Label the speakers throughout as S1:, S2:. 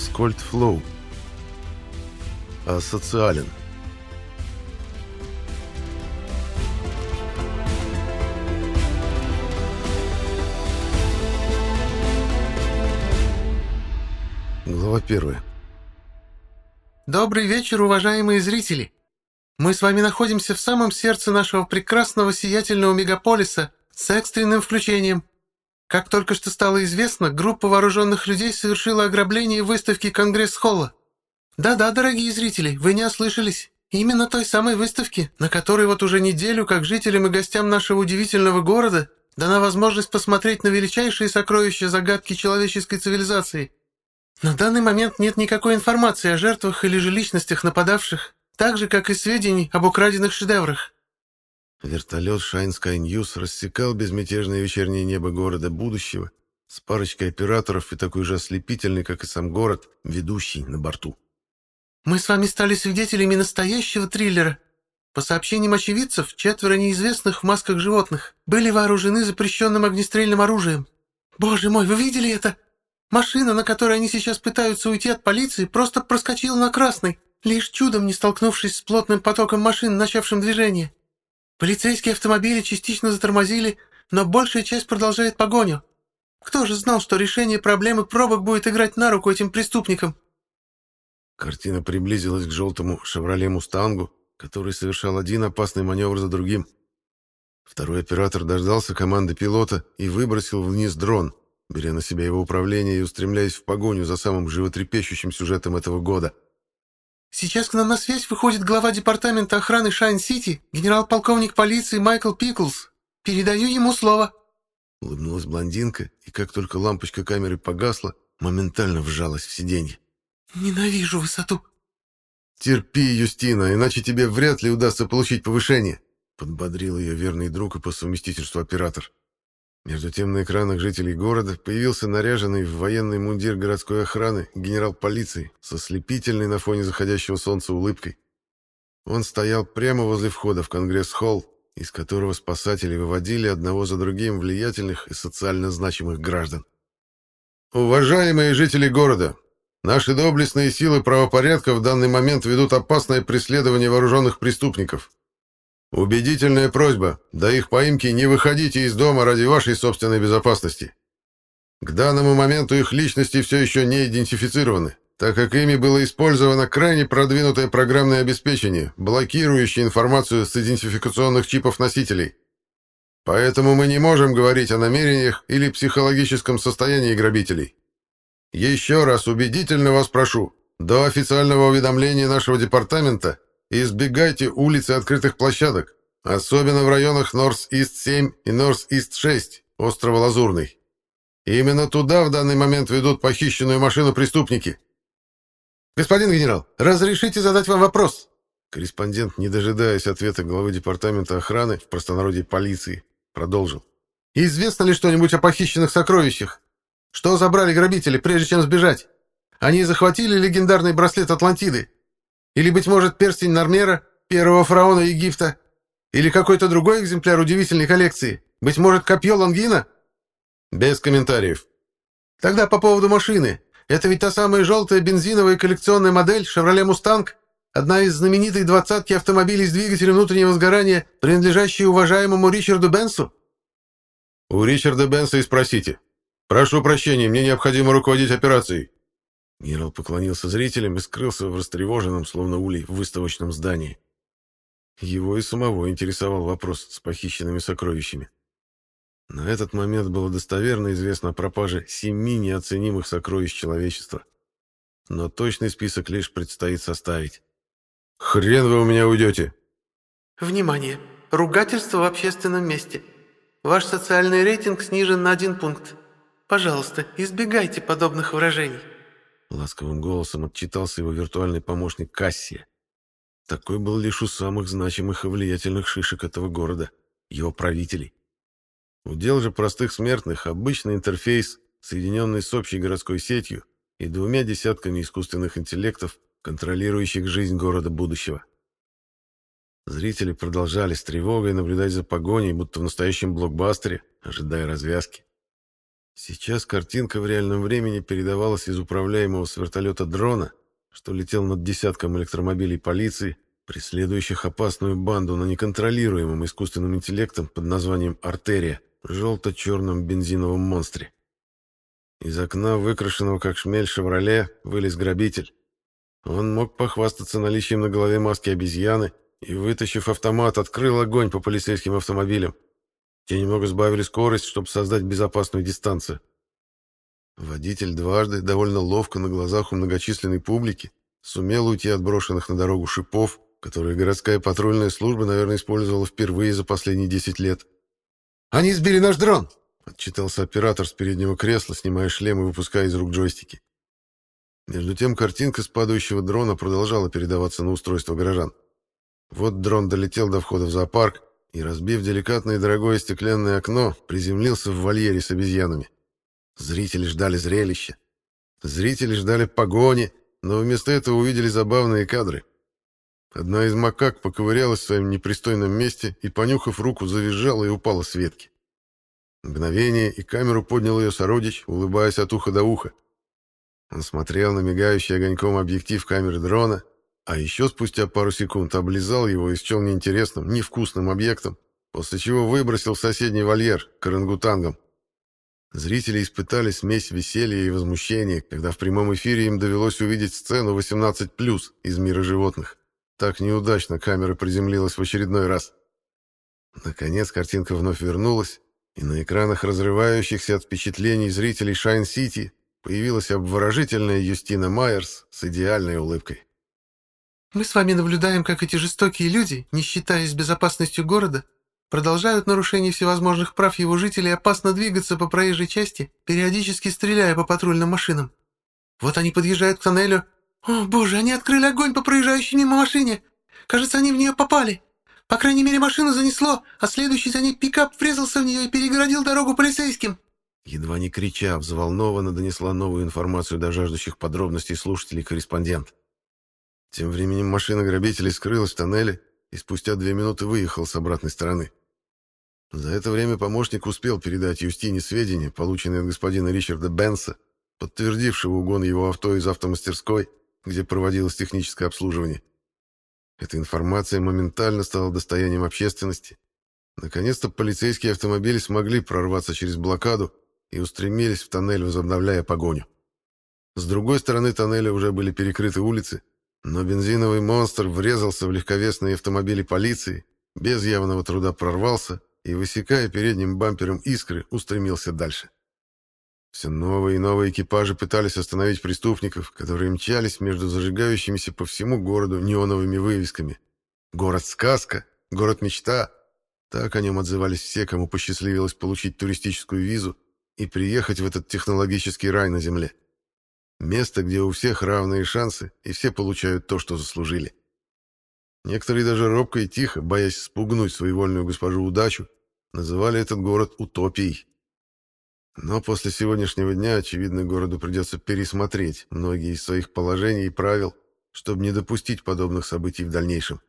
S1: Аскольд Флоу. Асоциален. Глава первая.
S2: Добрый вечер, уважаемые зрители! Мы с вами находимся в самом сердце нашего прекрасного сиятельного мегаполиса с экстренным включением. Как только что стало известно, группа вооруженных людей совершила ограбление выставки Конгресс-холла. Да-да, дорогие зрители, вы не ослышались. Именно той самой выставки, на которой вот уже неделю, как жителям и гостям нашего удивительного города, дана возможность посмотреть на величайшие сокровища загадки человеческой цивилизации. На данный момент нет никакой информации о жертвах или же личностях нападавших, так же, как и сведений об украденных шедеврах.
S1: Вертолет Shine Sky News рассекал безмятежное вечернее небо города будущего с парочкой операторов и такой же ослепительный, как и сам город, ведущий на борту.
S2: Мы с вами стали свидетелями настоящего триллера. По сообщениям очевидцев, четверо неизвестных в масках животных были вооружены запрещенным огнестрельным оружием. Боже мой, вы видели это? Машина, на которой они сейчас пытаются уйти от полиции, просто проскочила на красный, лишь чудом не столкнувшись с плотным потоком машин, начавшим движение. Полицейские автомобили частично затормозили, но большая часть продолжает погоню. Кто же знал, что решение проблемы пробок будет играть на руку этим преступникам?
S1: Картина приблизилась к желтому «Шевроле Мустангу», который совершал один опасный маневр за другим. Второй оператор дождался команды пилота и выбросил вниз дрон, беря на себя его управление и устремляясь в погоню за самым животрепещущим сюжетом этого года.
S2: «Сейчас к нам на связь выходит глава департамента охраны Шайн-Сити, генерал-полковник полиции Майкл Пиклс. Передаю ему слово».
S1: Улыбнулась блондинка, и как только лампочка камеры погасла, моментально вжалась в сиденье.
S2: «Ненавижу высоту».
S1: «Терпи, Юстина, иначе тебе вряд ли удастся получить повышение», подбодрил ее верный друг и по совместительству оператор. Между тем на экранах жителей города появился наряженный в военный мундир городской охраны генерал полиции со слепительной на фоне заходящего солнца улыбкой. Он стоял прямо возле входа в Конгресс-холл, из которого спасатели выводили одного за другим влиятельных и социально значимых граждан. «Уважаемые жители города, наши доблестные силы правопорядка в данный момент ведут опасное преследование вооруженных преступников. Убедительная просьба, до их поимки не выходите из дома ради вашей собственной безопасности. К данному моменту их личности все еще не идентифицированы, так как ими было использовано крайне продвинутое программное обеспечение, блокирующее информацию с идентификационных чипов носителей. Поэтому мы не можем говорить о намерениях или психологическом состоянии грабителей. Еще раз убедительно вас прошу, до официального уведомления нашего департамента Избегайте улиц и открытых площадок, особенно в районах Норс-Ист-7 и Норс-Ист-6, острова Лазурный. Именно туда в данный момент ведут похищенную машину преступники.
S2: Господин генерал, разрешите задать вам вопрос?
S1: Корреспондент, не дожидаясь ответа главы департамента охраны, в простонародье полиции, продолжил.
S2: Известно ли что-нибудь о похищенных сокровищах? Что забрали грабители, прежде чем сбежать? Они захватили легендарный браслет Атлантиды? Или, быть может, перстень Нормера, первого фараона Египта? Или какой-то другой экземпляр удивительной коллекции? Быть может, копье Лангина?»
S1: «Без комментариев».
S2: «Тогда по поводу машины. Это ведь та самая желтая бензиновая коллекционная модель «Шевроле Мустанг», одна из знаменитой двадцатки автомобилей с двигателем внутреннего сгорания, принадлежащей уважаемому Ричарду Бенсу?»
S1: «У Ричарда Бенса и спросите. Прошу прощения, мне необходимо руководить операцией». Генерал поклонился зрителям и скрылся в растревоженном, словно улей, в выставочном здании. Его и самого интересовал вопрос с похищенными сокровищами. На этот момент было достоверно известно о пропаже семи неоценимых сокровищ человечества. Но точный список лишь предстоит составить. «Хрен вы у меня уйдете!»
S2: «Внимание! Ругательство в общественном месте. Ваш социальный рейтинг снижен на один пункт. Пожалуйста, избегайте подобных выражений».
S1: Ласковым голосом отчитался его виртуальный помощник Кассия. Такой был лишь у самых значимых и влиятельных шишек этого города, его правителей. Удел же простых смертных обычный интерфейс, соединенный с общей городской сетью и двумя десятками искусственных интеллектов, контролирующих жизнь города будущего. Зрители продолжали с тревогой наблюдать за погоней, будто в настоящем блокбастере, ожидая развязки. Сейчас картинка в реальном времени передавалась из управляемого с вертолета дрона, что летел над десятком электромобилей полиции, преследующих опасную банду на неконтролируемом искусственным интеллектом под названием «Артерия» желто-черном бензиновом монстре. Из окна, выкрашенного как шмель «Шевроле», вылез грабитель. Он мог похвастаться наличием на голове маски обезьяны и, вытащив автомат, открыл огонь по полицейским автомобилям. Те немного сбавили скорость, чтобы создать безопасную дистанцию. Водитель дважды, довольно ловко на глазах у многочисленной публики, сумел уйти от брошенных на дорогу шипов, которые городская патрульная служба, наверное, использовала впервые за последние 10 лет.
S2: «Они сбили наш дрон!»
S1: — отчитался оператор с переднего кресла, снимая шлем и выпуская из рук джойстики. Между тем картинка с падающего дрона продолжала передаваться на устройство горожан. Вот дрон долетел до входа в зоопарк и, разбив деликатное дорогое стеклянное окно, приземлился в вольере с обезьянами. Зрители ждали зрелища. Зрители ждали погони, но вместо этого увидели забавные кадры. Одна из макак поковырялась в своем непристойном месте и, понюхав руку, завизжала и упала с ветки. Мгновение, и камеру поднял ее сородич, улыбаясь от уха до уха. Он смотрел на мигающий огоньком объектив камеры дрона, а еще спустя пару секунд облизал его и счел неинтересным, невкусным объектом, после чего выбросил в соседний вольер к орангутангам. Зрители испытали смесь веселья и возмущения, когда в прямом эфире им довелось увидеть сцену 18+, из мира животных. Так неудачно камера приземлилась в очередной раз. Наконец картинка вновь вернулась, и на экранах разрывающихся от впечатлений зрителей Шайн-Сити появилась обворожительная Юстина Майерс с идеальной улыбкой.
S2: «Мы с вами наблюдаем, как эти жестокие люди, не считаясь безопасностью города, продолжают нарушение всевозможных прав его жителей опасно двигаться по проезжей части, периодически стреляя по патрульным машинам. Вот они подъезжают к тоннелю, «О, боже, они открыли огонь по проезжающей мимо машине! Кажется, они в нее попали! По крайней мере, машину занесло, а следующий за ней пикап врезался в нее и перегородил дорогу полицейским!»
S1: Едва не крича, взволнованно донесла новую информацию до жаждущих подробностей слушателей-корреспондент. Тем временем машина грабителей скрылась в тоннеле и спустя две минуты выехал с обратной стороны. За это время помощник успел передать Юстине сведения, полученные от господина Ричарда Бенса, подтвердившего угон его авто из автомастерской, где проводилось техническое обслуживание. Эта информация моментально стала достоянием общественности. Наконец-то полицейские автомобили смогли прорваться через блокаду и устремились в тоннель, возобновляя погоню. С другой стороны тоннеля уже были перекрыты улицы, но бензиновый монстр врезался в легковесные автомобили полиции, без явного труда прорвался и, высекая передним бампером искры, устремился дальше. Все новые и новые экипажи пытались остановить преступников, которые мчались между зажигающимися по всему городу неоновыми вывесками. «Город-сказка», «Город-мечта». Так о нем отзывались все, кому посчастливилось получить туристическую визу и приехать в этот технологический рай на земле. Место, где у всех равные шансы, и все получают то, что заслужили. Некоторые даже робко и тихо, боясь спугнуть своевольную госпожу удачу, называли этот город утопией. Но после сегодняшнего дня, очевидно, городу придется пересмотреть многие из своих положений и правил, чтобы не допустить подобных событий в дальнейшем.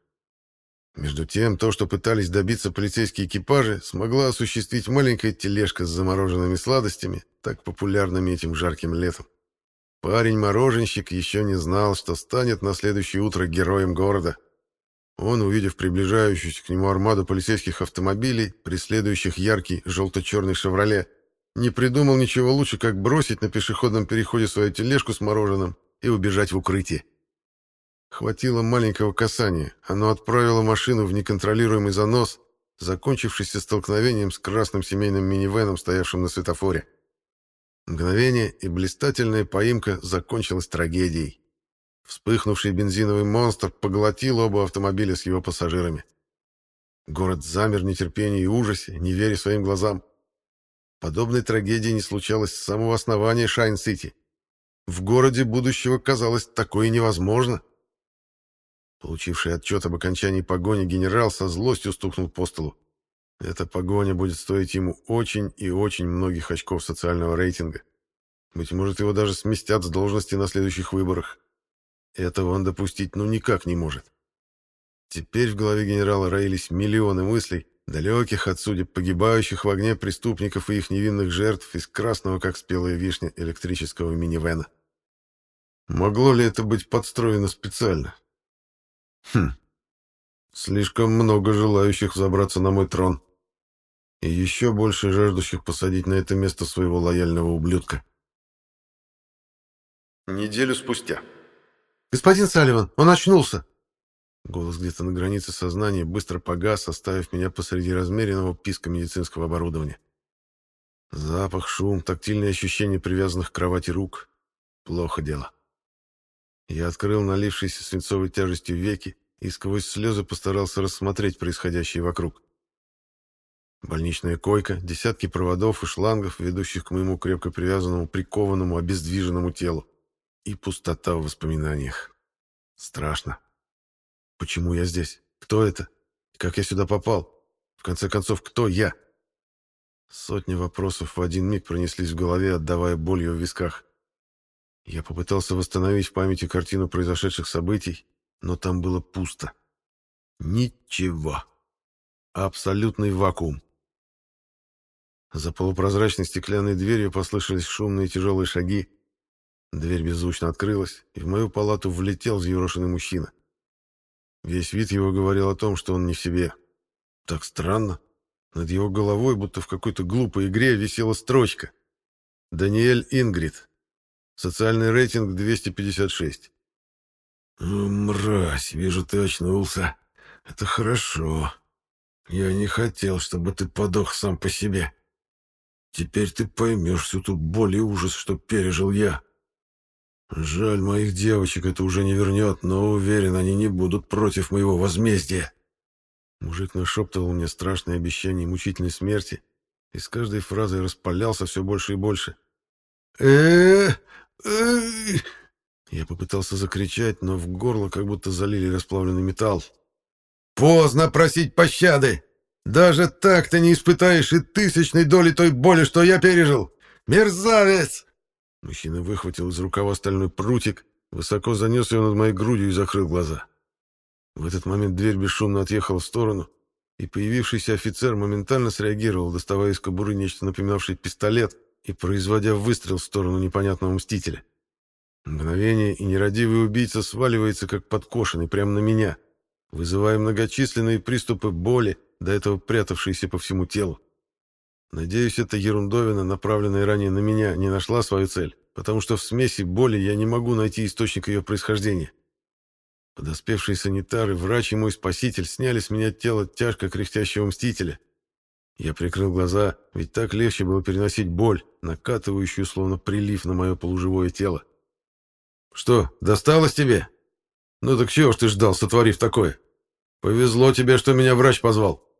S1: Между тем, то, что пытались добиться полицейские экипажи, смогла осуществить маленькая тележка с замороженными сладостями, так популярными этим жарким летом. Парень-мороженщик еще не знал, что станет на следующее утро героем города. Он, увидев приближающуюся к нему армаду полицейских автомобилей, преследующих яркий желто-черный «Шевроле», не придумал ничего лучше, как бросить на пешеходном переходе свою тележку с мороженым и убежать в укрытие. Хватило маленького касания, оно отправило машину в неконтролируемый занос, закончившийся столкновением с красным семейным минивеном, стоявшим на светофоре. Мгновение, и блистательная поимка закончилась трагедией. Вспыхнувший бензиновый монстр поглотил оба автомобиля с его пассажирами. Город замер в нетерпении и ужасе, не веря своим глазам. Подобной трагедии не случалось с самого основания Шайн-Сити. В городе будущего казалось такое невозможно. Получивший отчет об окончании погони генерал со злостью стукнул по столу. Эта погоня будет стоить ему очень и очень многих очков социального рейтинга. Быть может, его даже сместят с должности на следующих выборах. Этого он допустить ну никак не может. Теперь в голове генерала роились миллионы мыслей, далеких от судеб погибающих в огне преступников и их невинных жертв из красного, как спелая вишня, электрического минивэна. Могло ли это быть подстроено специально? Хм. Слишком много желающих забраться на мой трон. И еще больше жаждущих посадить на это место своего лояльного ублюдка. Неделю спустя.
S2: «Господин Салливан, он очнулся!»
S1: Голос где-то на границе сознания быстро погас, оставив меня посреди размеренного писка медицинского оборудования. Запах, шум, тактильные ощущения привязанных к кровати рук. Плохо дело. Я открыл налившиеся свинцовой тяжестью веки и сквозь слезы постарался рассмотреть происходящее вокруг. Больничная койка, десятки проводов и шлангов, ведущих к моему крепко привязанному, прикованному, обездвиженному телу. И пустота в воспоминаниях. Страшно. Почему я здесь? Кто это? Как я сюда попал? В конце концов, кто я? Сотни вопросов в один миг пронеслись в голове, отдавая болью в висках. Я попытался восстановить в памяти картину произошедших событий, но там было пусто. Ничего. Абсолютный вакуум. За полупрозрачной стеклянной дверью послышались шумные тяжелые шаги. Дверь беззвучно открылась, и в мою палату влетел взъерошенный мужчина. Весь вид его говорил о том, что он не в себе. Так странно. Над его головой, будто в какой-то глупой игре, висела строчка. «Даниэль Ингрид. Социальный рейтинг 256».
S3: «Мразь, вижу, ты очнулся. Это хорошо. Я не хотел, чтобы ты подох сам по себе. Теперь ты поймешь всю ту боль и ужас, что пережил я. Жаль, моих девочек это уже не вернет, но уверен, они не будут против моего возмездия.
S1: Мужик нашептывал мне страшные обещания мучительной смерти, и с каждой фразой распалялся все больше и больше. э э Я попытался закричать, но в горло как будто залили расплавленный металл. «Поздно просить пощады! Даже так ты не испытаешь и тысячной доли той боли, что я пережил! Мерзавец!» Мужчина выхватил из рукава стальной прутик, высоко занес ее над моей грудью и закрыл глаза. В этот момент дверь бесшумно отъехала в сторону, и появившийся офицер моментально среагировал, доставая из кобуры нечто напоминавшее пистолет и производя выстрел в сторону непонятного мстителя. Мгновение, и нерадивый убийца сваливается, как подкошенный, прямо на меня, вызывая многочисленные приступы боли, до этого прятавшиеся по всему телу. Надеюсь, эта ерундовина, направленная ранее на меня, не нашла свою цель, потому что в смеси боли я не могу найти источник ее происхождения. Подоспевшие санитары, врач и мой спаситель сняли с меня тело тяжко кряхтящего мстителя. Я прикрыл глаза, ведь так легче было переносить боль, накатывающую словно прилив на мое полуживое тело. «Что, досталось тебе? Ну так чего ж ты ждал, сотворив такое? Повезло тебе, что меня врач позвал».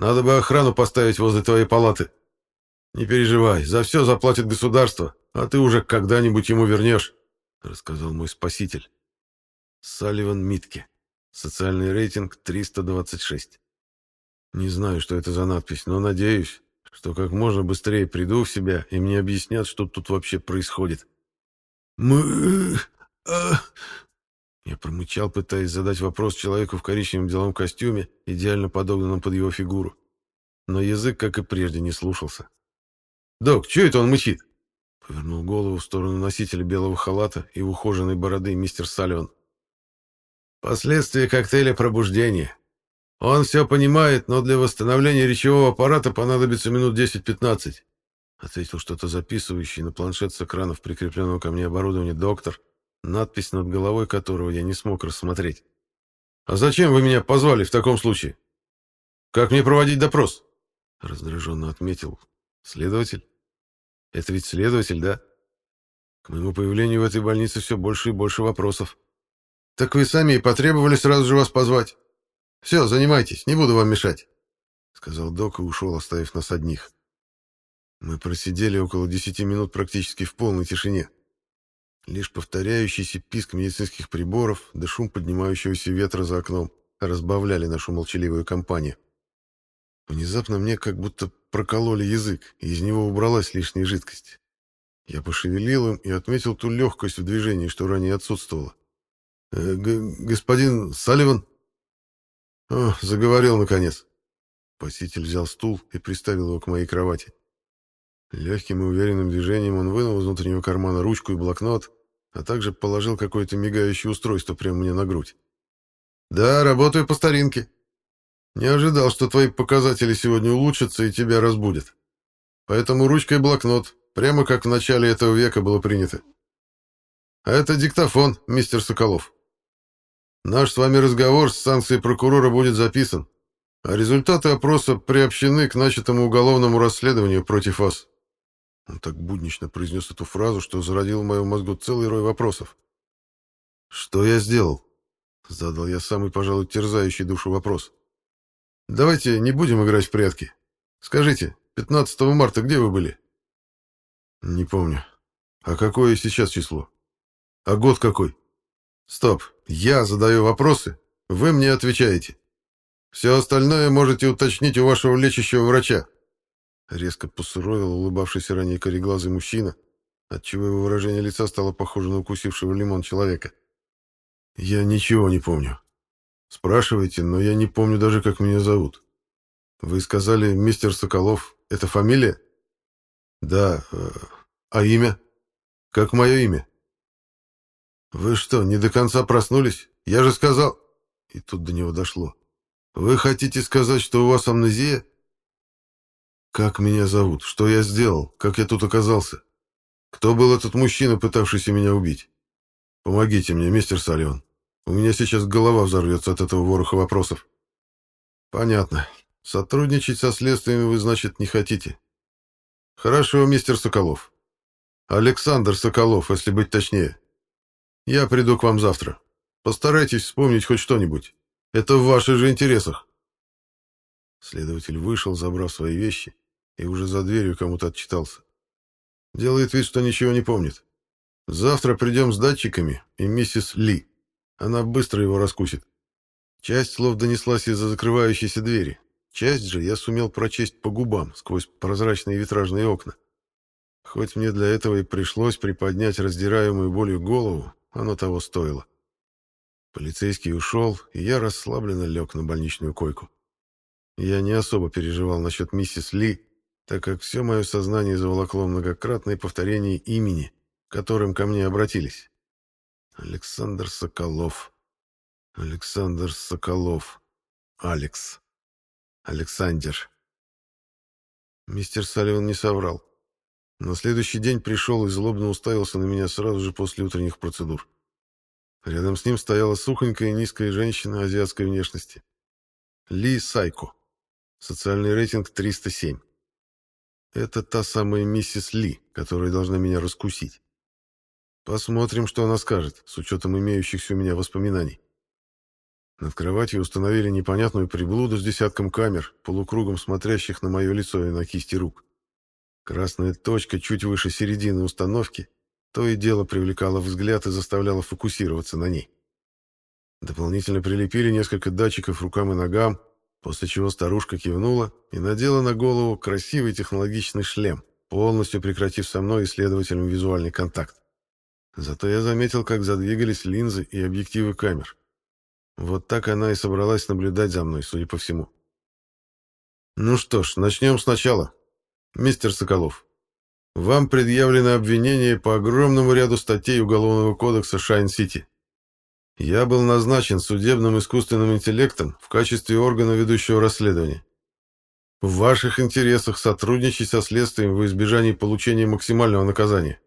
S1: Надо бы охрану поставить возле твоей палаты. Не переживай, за все заплатит государство, а ты уже когда-нибудь ему вернешь», — рассказал мой спаситель. Салливан Митке. Социальный рейтинг 326. Не знаю, что это за надпись, но надеюсь, что как можно быстрее приду в себя, и мне объяснят, что тут вообще происходит. «Мы... а...» Я промычал, пытаясь задать вопрос человеку в коричневом деловом костюме, идеально подогнанном под его фигуру. Но язык, как и прежде, не слушался. «Док, что это он мычит?» Повернул голову в сторону носителя белого халата и ухоженной бороды мистер Салливан. «Последствия коктейля пробуждения. Он все понимает, но для восстановления речевого аппарата понадобится минут 10-15», ответил что-то записывающий на планшет с экранов прикрепленного ко мне оборудования доктор, надпись над головой которого я не смог рассмотреть. «А зачем вы меня позвали в таком случае? Как мне проводить допрос?» Раздраженно отметил. «Следователь? Это ведь следователь, да?» К моему появлению в этой больнице все больше и больше вопросов. «Так вы сами и потребовали сразу же вас позвать. Все, занимайтесь, не буду вам мешать», — сказал док и ушел, оставив нас одних. Мы просидели около десяти минут практически в полной тишине. Лишь повторяющийся писк медицинских приборов да шум поднимающегося ветра за окном разбавляли нашу молчаливую компанию. Внезапно мне как будто прокололи язык, и из него убралась лишняя жидкость. Я пошевелил им и отметил ту легкость в движении, что ранее отсутствовала. «Э, «Господин Салливан?» О, заговорил наконец. Спаситель взял стул и приставил его к моей кровати. Легким и уверенным движением он вынул из внутреннего кармана ручку и блокнот, а также положил какое-то мигающее устройство прямо мне на грудь. «Да, работаю по старинке. Не ожидал, что твои показатели сегодня улучшатся и тебя разбудят. Поэтому ручка и блокнот, прямо как в начале этого века было принято. А это диктофон, мистер Соколов. Наш с вами разговор с санкцией прокурора будет записан, а результаты опроса приобщены к начатому уголовному расследованию против вас. Он так буднично произнес эту фразу, что зародил в моем мозгу целый рой вопросов. «Что я сделал?» — задал я самый, пожалуй, терзающий душу вопрос. «Давайте не будем играть в прятки. Скажите, 15 марта где вы были?» «Не помню. А какое сейчас число? А год какой?» «Стоп. Я задаю вопросы, вы мне отвечаете. Все остальное можете уточнить у вашего лечащего врача. Резко посуровил улыбавшийся ранее кореглазый мужчина, отчего его выражение лица стало похоже на укусившего лимон человека. «Я ничего не помню. Спрашивайте, но я не помню даже, как меня зовут. Вы сказали, мистер Соколов, это фамилия?» «Да. Э, а имя? Как мое имя?» «Вы что, не до конца проснулись? Я же сказал...» И тут до него дошло. «Вы хотите сказать, что у вас амнезия?» Как меня зовут? Что я сделал? Как я тут оказался? Кто был этот мужчина, пытавшийся меня убить? Помогите мне, мистер Салливан. У меня сейчас голова взорвется от этого вороха вопросов. Понятно. Сотрудничать со следствием вы, значит, не хотите. Хорошо, мистер Соколов. Александр Соколов, если быть точнее. Я приду к вам завтра. Постарайтесь вспомнить хоть что-нибудь. Это в ваших же интересах. Следователь вышел, забрав свои вещи, и уже за дверью кому-то отчитался. Делает вид, что ничего не помнит. Завтра придем с датчиками и миссис Ли. Она быстро его раскусит. Часть слов донеслась из-за закрывающейся двери. Часть же я сумел прочесть по губам сквозь прозрачные витражные окна. Хоть мне для этого и пришлось приподнять раздираемую болью голову, оно того стоило. Полицейский ушел, и я расслабленно лег на больничную койку. Я не особо переживал насчет миссис Ли, так как все мое сознание заволокло многократное повторение имени, которым ко мне обратились. Александр Соколов. Александр Соколов. Алекс. Александр. Мистер Салливан не соврал. На следующий день пришел и злобно уставился на меня сразу же после утренних процедур. Рядом с ним стояла сухонькая низкая женщина азиатской внешности. Ли Сайко. Социальный рейтинг 307. Это та самая миссис Ли, которая должна меня раскусить. Посмотрим, что она скажет, с учетом имеющихся у меня воспоминаний. Над кроватью установили непонятную приблуду с десятком камер, полукругом смотрящих на мое лицо и на кисти рук. Красная точка чуть выше середины установки то и дело привлекала взгляд и заставляла фокусироваться на ней. Дополнительно прилепили несколько датчиков рукам и ногам, После чего старушка кивнула и надела на голову красивый технологичный шлем, полностью прекратив со мной исследователем визуальный контакт. Зато я заметил, как задвигались линзы и объективы камер. Вот так она и собралась наблюдать за мной, судя по всему. Ну что ж, начнем сначала. Мистер Соколов, вам предъявлено обвинение по огромному ряду статей Уголовного кодекса Шайн-Сити. Я был назначен судебным искусственным интеллектом в качестве органа ведущего расследования. В ваших интересах сотрудничать со следствием во избежании получения максимального наказания.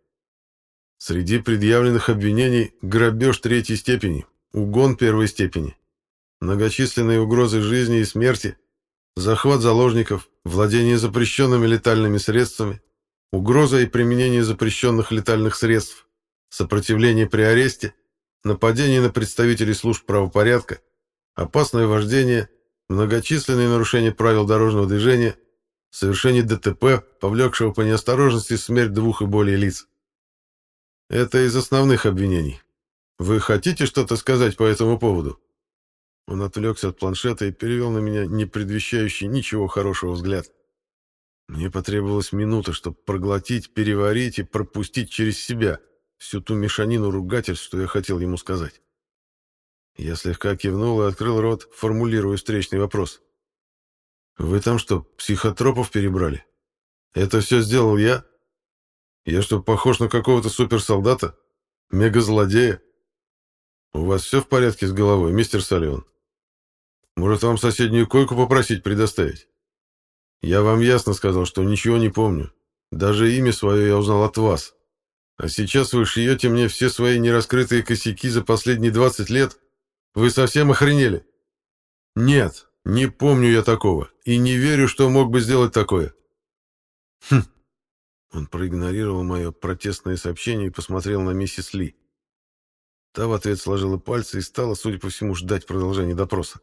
S1: Среди предъявленных обвинений грабеж третьей степени, угон первой степени, многочисленные угрозы жизни и смерти, захват заложников, владение запрещенными летальными средствами, угроза и применение запрещенных летальных средств, сопротивление при аресте – нападение на представителей служб правопорядка, опасное вождение, многочисленные нарушения правил дорожного движения, совершение ДТП, повлекшего по неосторожности смерть двух и более лиц. Это из основных обвинений. Вы хотите что-то сказать по этому поводу? Он отвлекся от планшета и перевел на меня не предвещающий ничего хорошего взгляд. Мне потребовалась минута, чтобы проглотить, переварить и пропустить через себя — всю ту мешанину ругательств, что я хотел ему сказать. Я слегка кивнул и открыл рот, формулируя встречный вопрос. Вы там что, психотропов перебрали? Это все сделал я? Я что, похож на какого-то суперсолдата? Мегазлодея? У вас все в порядке с головой, мистер Салливан? Может, вам соседнюю койку попросить предоставить? Я вам ясно сказал, что ничего не помню. Даже имя свое я узнал от вас. А сейчас вы шьете мне все свои нераскрытые косяки за последние 20 лет? Вы совсем охренели? Нет, не помню я такого. И не верю, что мог бы сделать такое. Хм. Он проигнорировал мое протестное сообщение и посмотрел на миссис Ли. Та в ответ сложила пальцы и стала, судя по всему, ждать продолжения допроса.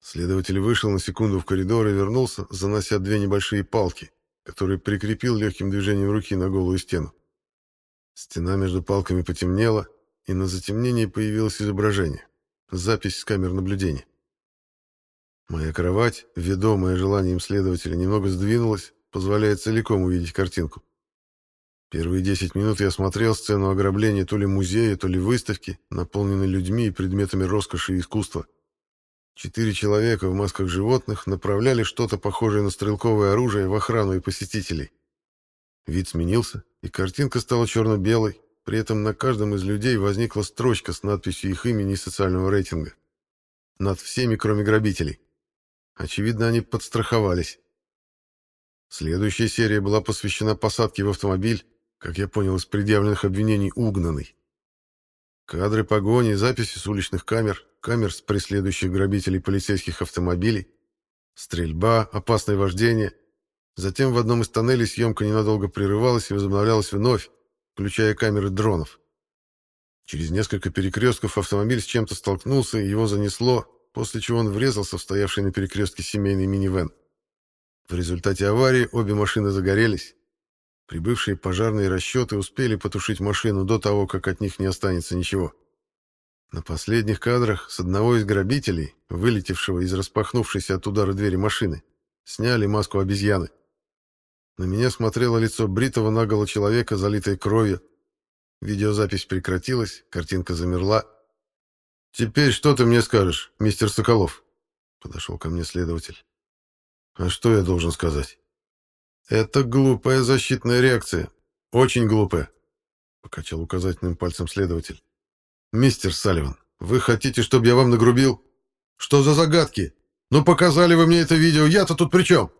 S1: Следователь вышел на секунду в коридор и вернулся, занося две небольшие палки, которые прикрепил легким движением руки на голую стену. Стена между палками потемнела, и на затемнении появилось изображение. Запись с камер наблюдения. Моя кровать, ведомая желанием следователя, немного сдвинулась, позволяя целиком увидеть картинку. Первые десять минут я смотрел сцену ограбления то ли музея, то ли выставки, наполненной людьми и предметами роскоши и искусства. Четыре человека в масках животных направляли что-то похожее на стрелковое оружие в охрану и посетителей. Вид сменился, и картинка стала черно-белой, при этом на каждом из людей возникла строчка с надписью их имени и социального рейтинга. Над всеми, кроме грабителей. Очевидно, они подстраховались. Следующая серия была посвящена посадке в автомобиль, как я понял из предъявленных обвинений, угнанный. Кадры погони, записи с уличных камер, камер с преследующих грабителей полицейских автомобилей, стрельба, опасное вождение. Затем в одном из тоннелей съемка ненадолго прерывалась и возобновлялась вновь, включая камеры дронов. Через несколько перекрестков автомобиль с чем-то столкнулся, и его занесло, после чего он врезался в стоявший на перекрестке семейный минивэн. В результате аварии обе машины загорелись. Прибывшие пожарные расчеты успели потушить машину до того, как от них не останется ничего. На последних кадрах с одного из грабителей, вылетевшего из распахнувшейся от удара двери машины, сняли маску обезьяны. На меня смотрело лицо бритого наголо человека, залитое кровью. Видеозапись прекратилась, картинка замерла. «Теперь что ты мне скажешь, мистер Соколов?» Подошел ко мне следователь. А что я должен сказать? Это глупая защитная реакция. Очень глупая. Покачал указательным пальцем следователь. Мистер Салливан, вы хотите, чтобы я вам нагрубил? Что за загадки? Ну показали вы мне это видео, я-то тут при чем?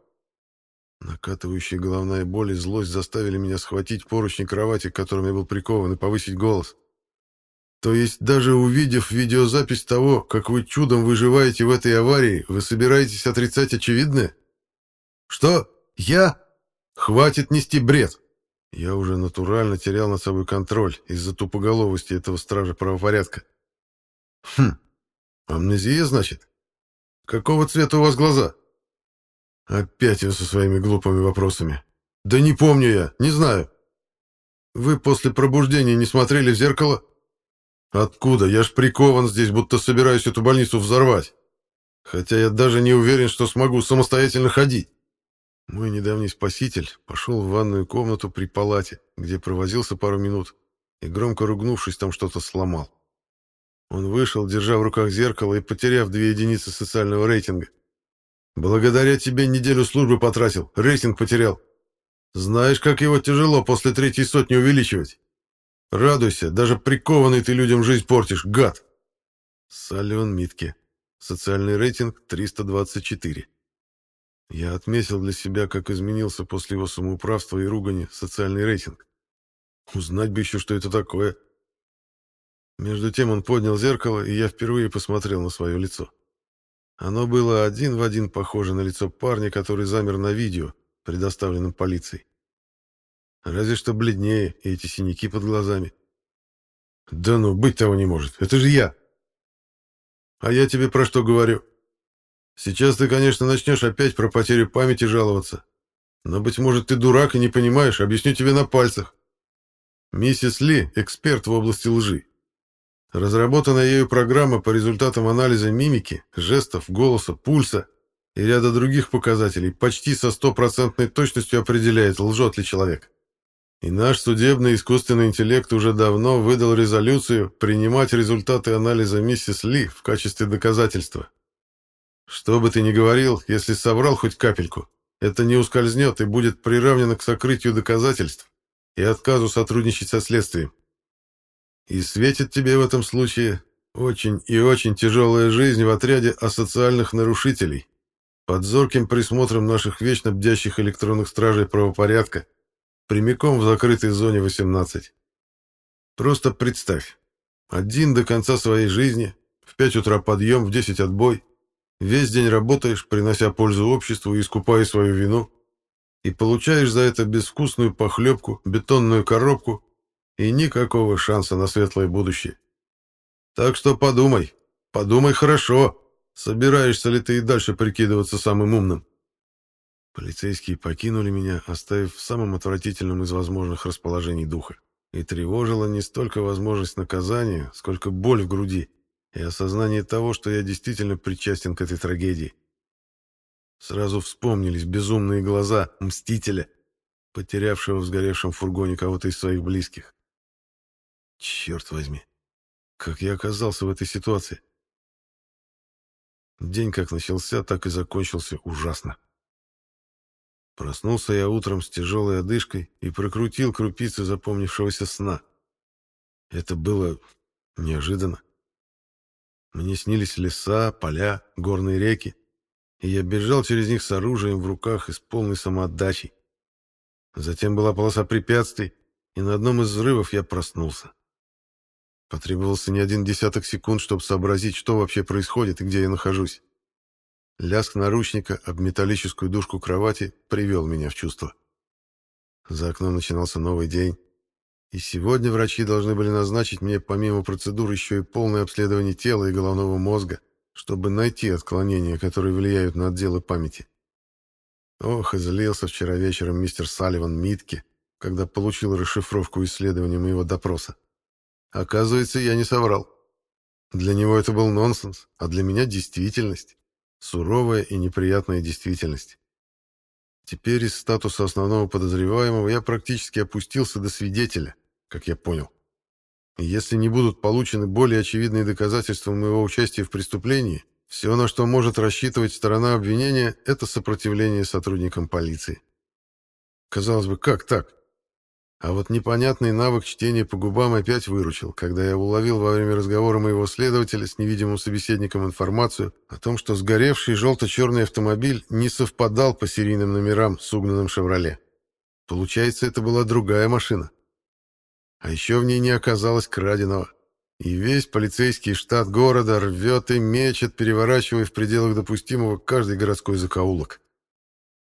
S1: Накатывающая головная боль и злость заставили меня схватить поручни кровати, к которым я был прикован, и повысить голос. То есть даже увидев видеозапись того, как вы чудом выживаете в этой аварии, вы собираетесь отрицать очевидное? «Что? Я? Хватит нести бред!» Я уже натурально терял над собой контроль из-за тупоголовости этого стража правопорядка. «Хм, амнезия, значит? Какого цвета у вас глаза?» Опять вы со своими глупыми вопросами. «Да не помню я, не знаю. Вы после пробуждения не смотрели в зеркало?» «Откуда? Я ж прикован здесь, будто собираюсь эту больницу взорвать. Хотя я даже не уверен, что смогу самостоятельно ходить». Мой недавний спаситель пошел в ванную комнату при палате, где провозился пару минут, и, громко ругнувшись, там что-то сломал. Он вышел, держа в руках зеркало и потеряв две единицы социального рейтинга. «Благодаря тебе неделю службы потратил, рейтинг потерял. Знаешь, как его тяжело после третьей сотни увеличивать? Радуйся, даже прикованный ты людям жизнь портишь, гад!» Салливан Митке. Социальный рейтинг 324. Я отметил для себя, как изменился после его самоуправства и ругани социальный рейтинг. Узнать бы еще, что это такое. Между тем он поднял зеркало, и я впервые посмотрел на свое лицо. Оно было один в один похоже на лицо парня, который замер на видео, предоставленном полицией. Разве что бледнее, и эти синяки под глазами. Да ну, быть того не может. Это же я. А я тебе про что говорю? Сейчас ты, конечно, начнешь опять про потерю памяти жаловаться. Но, быть может, ты дурак и не понимаешь, объясню тебе на пальцах. Миссис Ли – эксперт в области лжи. Разработанная ею программа по результатам анализа мимики, жестов, голоса, пульса и ряда других показателей почти со стопроцентной точностью определяет, лжет ли человек. И наш судебный искусственный интеллект уже давно выдал резолюцию принимать результаты анализа миссис Ли в качестве доказательства. Что бы ты ни говорил, если соврал хоть капельку, это не ускользнет и будет приравнено к сокрытию доказательств и отказу сотрудничать со следствием. И светит тебе в этом случае очень и очень тяжелая жизнь в отряде асоциальных нарушителей, под зорким присмотром наших вечно бдящих электронных стражей правопорядка, прямиком в закрытой зоне 18. Просто представь, один до конца своей жизни, в 5 утра подъем, в 10 отбой, весь день работаешь, принося пользу обществу и искупая свою вину, и получаешь за это безвкусную похлебку, бетонную коробку и никакого шанса на светлое будущее. Так что подумай, подумай хорошо, Собираешься ли ты и дальше прикидываться самым умным? Полицейские покинули меня, оставив в самом отвратительном из возможных расположений духа. И тревожила не столько возможность наказания, сколько боль в груди и осознание того, что я действительно причастен к этой трагедии. Сразу вспомнились безумные глаза Мстителя, потерявшего в сгоревшем фургоне кого-то из своих близких. Черт возьми, как я оказался в этой ситуации? День как начался, так и закончился ужасно. Проснулся я утром с тяжелой одышкой и прокрутил крупицы запомнившегося сна. Это было неожиданно. Мне снились леса, поля, горные реки, и я бежал через них с оружием в руках и с полной самоотдачей. Затем была полоса препятствий, и на одном из взрывов я проснулся. Потребовался не один десяток секунд, чтобы сообразить, что вообще происходит и где я нахожусь. Лязг наручника об металлическую дужку кровати привел меня в чувство. За окном начинался новый день. И сегодня врачи должны были назначить мне помимо процедур еще и полное обследование тела и головного мозга, чтобы найти отклонения, которые влияют на отделы памяти. Ох, и злился вчера вечером мистер Салливан Митке, когда получил расшифровку исследования моего допроса. Оказывается, я не соврал. Для него это был нонсенс, а для меня действительность. Суровая и неприятная действительность. Теперь из статуса основного подозреваемого я практически опустился до свидетеля, как я понял. И если не будут получены более очевидные доказательства моего участия в преступлении, все, на что может рассчитывать сторона обвинения, это сопротивление сотрудникам полиции. Казалось бы, как так? А вот непонятный навык чтения по губам опять выручил, когда я уловил во время разговора моего следователя с невидимым собеседником информацию о том, что сгоревший желто-черный автомобиль не совпадал по серийным номерам с угнанным «Шевроле». Получается, это была другая машина. А еще в ней не оказалось краденого. И весь полицейский штат города рвет и мечет, переворачивая в пределах допустимого каждый городской закоулок.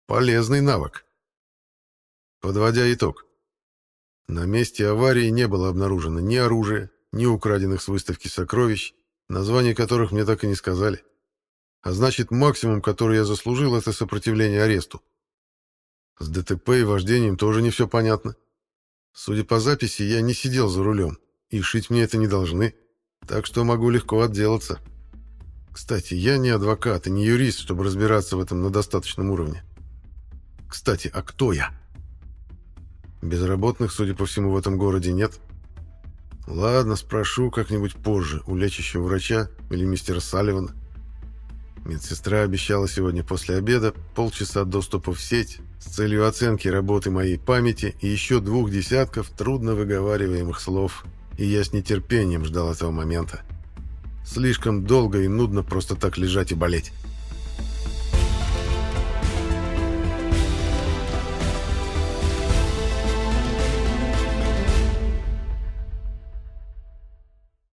S1: Полезный навык. Подводя итог. На месте аварии не было обнаружено ни оружия, ни украденных с выставки сокровищ, названия которых мне так и не сказали. А значит, максимум, который я заслужил, это сопротивление аресту. С ДТП и вождением тоже не все понятно. Судя по записи, я не сидел за рулем, и шить мне это не должны, так что могу легко отделаться. Кстати, я не адвокат и не юрист, чтобы разбираться в этом на достаточном уровне. Кстати, а кто я? Безработных, судя по всему, в этом городе нет. Ладно, спрошу как-нибудь позже у лечащего врача или мистера Салливана. Медсестра обещала сегодня после обеда полчаса доступа в сеть с целью оценки работы моей памяти и еще двух десятков трудно выговариваемых слов, и я с нетерпением ждал этого момента. Слишком долго и нудно просто так лежать и болеть.